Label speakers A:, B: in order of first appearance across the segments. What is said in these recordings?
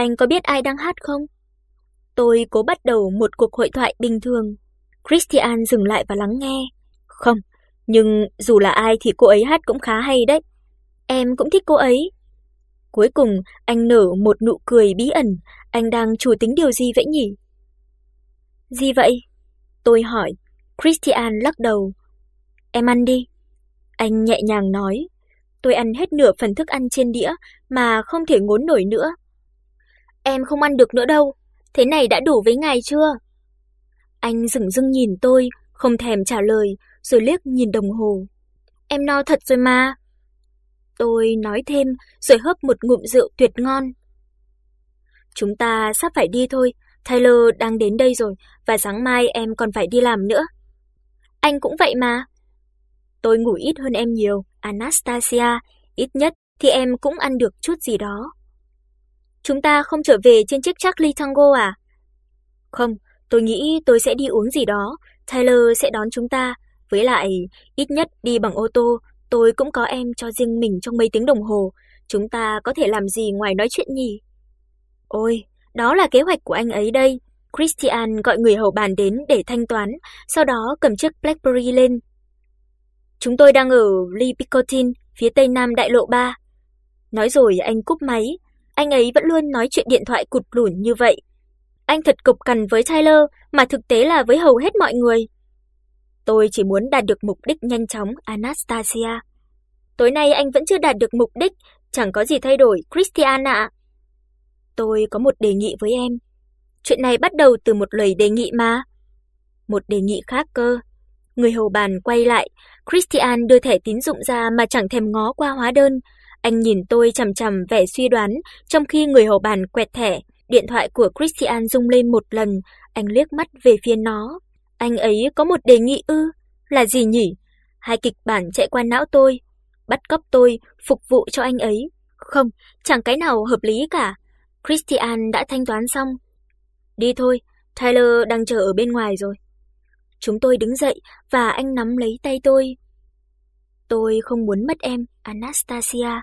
A: Anh có biết ai đang hát không? Tôi cố bắt đầu một cuộc hội thoại bình thường. Christian dừng lại và lắng nghe. Không, nhưng dù là ai thì cô ấy hát cũng khá hay đấy. Em cũng thích cô ấy. Cuối cùng, anh nở một nụ cười bí ẩn, anh đang chủ tính điều gì vậy nhỉ? Gì vậy? Tôi hỏi. Christian lắc đầu. Em ăn đi. Anh nhẹ nhàng nói. Tôi ăn hết nửa phần thức ăn trên đĩa mà không thể ngốn nổi nữa. Em không ăn được nữa đâu, thế này đã đủ với ngài chưa? Anh dừng dưng nhìn tôi, không thèm trả lời, rồi liếc nhìn đồng hồ. Em no thật rồi mà. Tôi nói thêm, rồi hớp một ngụm rượu tuyệt ngon. Chúng ta sắp phải đi thôi, Tyler đang đến đây rồi và sáng mai em còn phải đi làm nữa. Anh cũng vậy mà. Tôi ngủ ít hơn em nhiều, Anastasia, ít nhất thì em cũng ăn được chút gì đó. Chúng ta không trở về trên chiếc Charlie Tango à? Không, tôi nghĩ tôi sẽ đi uống gì đó, Tyler sẽ đón chúng ta, với lại ít nhất đi bằng ô tô, tôi cũng có em cho riêng mình trong mấy tiếng đồng hồ, chúng ta có thể làm gì ngoài nói chuyện nhỉ? Ôi, đó là kế hoạch của anh ấy đây. Christian gọi người hầu bàn đến để thanh toán, sau đó cầm chiếc BlackBerry lên. Chúng tôi đang ở Lee Picotin, phía tây nam đại lộ 3. Nói rồi anh cúp máy, anh ấy vẫn luôn nói chuyện điện thoại cụt lủn như vậy. Anh thật cục cằn với Tyler mà thực tế là với hầu hết mọi người. Tôi chỉ muốn đạt được mục đích nhanh chóng, Anastasia. Tối nay anh vẫn chưa đạt được mục đích, chẳng có gì thay đổi, Christian ạ. Tôi có một đề nghị với em. Chuyện này bắt đầu từ một lời đề nghị mà. Một đề nghị khác cơ. Người hầu bàn quay lại, Christian đưa thẻ tín dụng ra mà chẳng thèm ngó qua hóa đơn. Anh nhìn tôi chằm chằm vẻ suy đoán, trong khi người hầu bàn quẹt thẻ, điện thoại của Christian rung lên một lần, anh liếc mắt về phía nó. Anh ấy có một đề nghị ư? Là gì nhỉ? Hai kịch bản chạy qua não tôi, bắt cóc tôi, phục vụ cho anh ấy. Không, chẳng cái nào hợp lý cả. Christian đã thanh toán xong. Đi thôi, Tyler đang chờ ở bên ngoài rồi. Chúng tôi đứng dậy và anh nắm lấy tay tôi. Tôi không muốn mất em, Anastasia.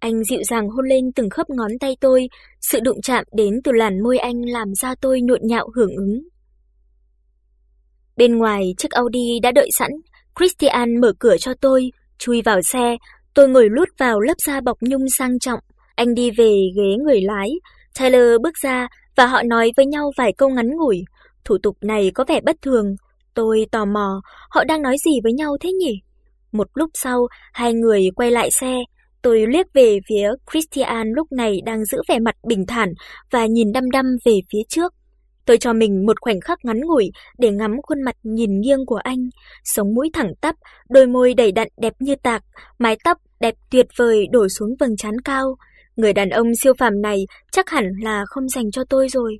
A: Anh dịu dàng hôn lên từng khớp ngón tay tôi, sự đụng chạm đến từ làn môi anh làm da tôi nhộn nhạo hưởng ứng. Bên ngoài chiếc Audi đã đợi sẵn, Christian mở cửa cho tôi, chui vào xe, tôi ngồi lút vào lớp da bọc nhung sang trọng, anh đi về ghế người lái, Taylor bước ra và họ nói với nhau vài câu ngắn ngủi. Thủ tục này có vẻ bất thường, tôi tò mò, họ đang nói gì với nhau thế nhỉ? Một lúc sau, hai người quay lại xe, tôi liếc về phía Christian lúc này đang giữ vẻ mặt bình thản và nhìn đăm đăm về phía trước. Tôi cho mình một khoảnh khắc ngắn ngủi để ngắm khuôn mặt nhìn nghiêng của anh, sống mũi thẳng tắp, đôi môi đầy đặn đẹp như tạc, mái tóc đẹp tuyệt vời đổ xuống vầng trán cao. Người đàn ông siêu phàm này chắc hẳn là không dành cho tôi rồi.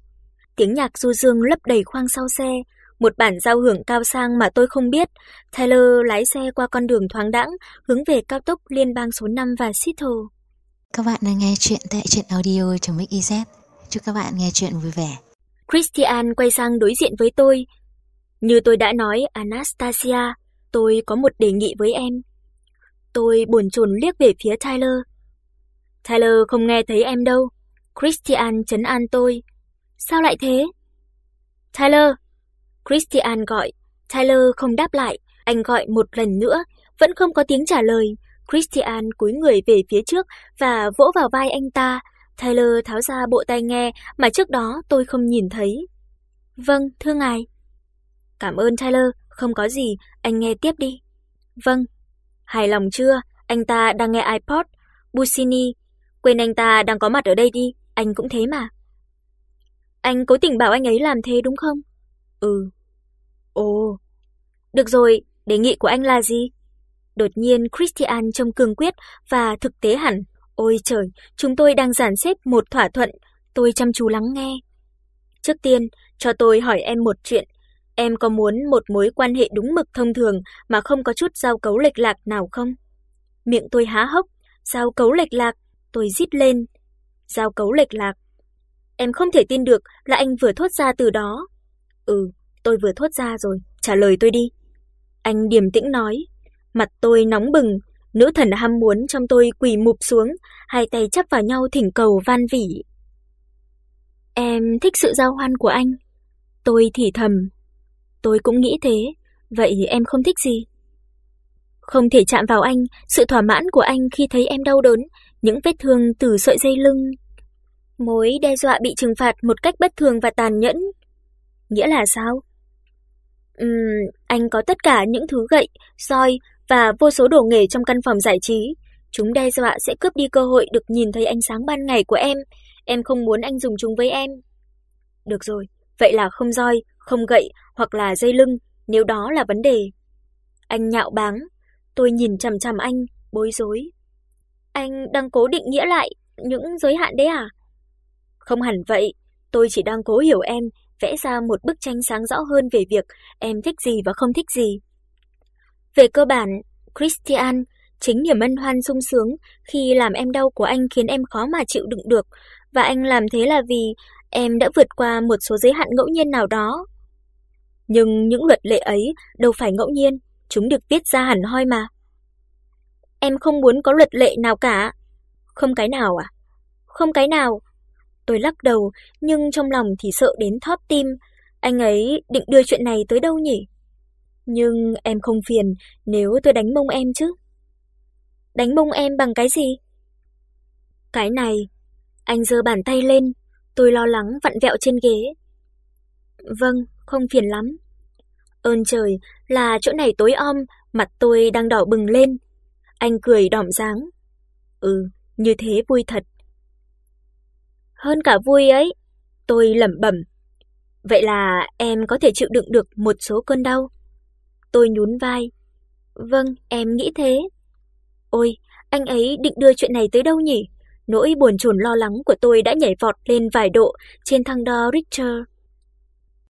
A: Tiếng nhạc du dương lấp đầy khoang sau xe, một bản giao hưởng cao sang mà tôi không biết. Taylor lái xe qua con đường thoáng đãng hướng về cao tốc liên bang số 5 và Seattle.
B: Các bạn đang nghe chuyện tại truyện audio.mix.iz. Chúc các bạn nghe chuyện vui vẻ.
A: Christian quay sang đối diện với tôi. Như tôi đã nói, Anastasia, tôi có một đề nghị với em. Tôi buồn chồn liếc về phía Tyler. Tyler không nghe thấy em đâu. Christian trấn an tôi. Sao lại thế? Tyler. Christian gọi. Tyler không đáp lại, anh gọi một lần nữa, vẫn không có tiếng trả lời. Christian cúi người về phía trước và vỗ vào vai anh ta. Tyler tháo ra bộ tai nghe mà trước đó tôi không nhìn thấy. "Vâng, thưa ngài." "Cảm ơn Tyler, không có gì, anh nghe tiếp đi." "Vâng." "Hài lòng chưa? Anh ta đang nghe iPod Busini, quên anh ta đang có mặt ở đây đi, anh cũng thế mà." "Anh cố tình bảo anh ấy làm thế đúng không?" "Ừ." "Ồ, được rồi, đề nghị của anh là gì?" Đột nhiên Christian trông cương quyết và thực tế hẳn. Ôi trời, chúng tôi đang dàn xếp một thỏa thuận, tôi chăm chú lắng nghe. Trước tiên, cho tôi hỏi em một chuyện, em có muốn một mối quan hệ đúng mực thông thường mà không có chút giao cấu lệch lạc nào không? Miệng tôi há hốc, giao cấu lệch lạc, tôi rít lên. Giao cấu lệch lạc. Em không thể tin được là anh vừa thốt ra từ đó. Ừ, tôi vừa thốt ra rồi, trả lời tôi đi. Anh điềm tĩnh nói, mặt tôi nóng bừng, Nữ thần ham muốn trong tôi quỳ mụp xuống, hai tay chắp vào nhau thỉnh cầu van vỉ. Em thích sự giao hoan của anh. Tôi thì thầm. Tôi cũng nghĩ thế, vậy em không thích gì? Không thể chạm vào anh, sự thỏa mãn của anh khi thấy em đau đớn, những vết thương từ sợi dây lưng. Mối đe dọa bị trừng phạt một cách bất thường và tàn nhẫn. Nghĩa là sao? Ừm, anh có tất cả những thứ gậy, soi và vô số đồ nghề trong căn phòng giải trí. Chúng đe dọa sẽ cướp đi cơ hội được nhìn thấy ánh sáng ban ngày của em. Em không muốn anh dùng chúng với em. Được rồi, vậy là không roi, không gậy hoặc là dây lưng, nếu đó là vấn đề. Anh nhạo báng, tôi nhìn chằm chằm anh, bối rối. Anh đang cố định nghĩa lại những giới hạn đấy à? Không hẳn vậy, tôi chỉ đang cố hiểu em, vẽ ra một bức tranh sáng rõ hơn về việc em thích gì và không thích gì. Về cơ bản, Christian, chính niềm ân hoan sung sướng khi làm em đau của anh khiến em khó mà chịu đựng được, và anh làm thế là vì em đã vượt qua một số giới hạn ngẫu nhiên nào đó. Nhưng những luật lệ ấy đâu phải ngẫu nhiên, chúng được viết ra hẳn hoi mà. Em không muốn có luật lệ nào cả. Không cái nào à? Không cái nào. Tôi lắc đầu, nhưng trong lòng thì sợ đến thót tim. Anh ấy định đưa chuyện này tới đâu nhỉ? Nhưng em không phiền nếu tôi đánh mông em chứ. Đánh mông em bằng cái gì? Cái này. Anh giơ bàn tay lên, tôi lo lắng vặn vẹo trên ghế. Vâng, không phiền lắm. Ơn trời, là chỗ này tối om, mặt tôi đang đỏ bừng lên. Anh cười đỏm dáng. Ừ, như thế vui thật. Hơn cả vui ấy, tôi lẩm bẩm. Vậy là em có thể chịu đựng được một số cơn đau. Tôi nhún vai. Vâng, em nghĩ thế. Ôi, anh ấy định đưa chuyện này tới đâu nhỉ? Nỗi buồn chồn lo lắng của tôi đã nhảy vọt lên vài độ trên thang đo Richter.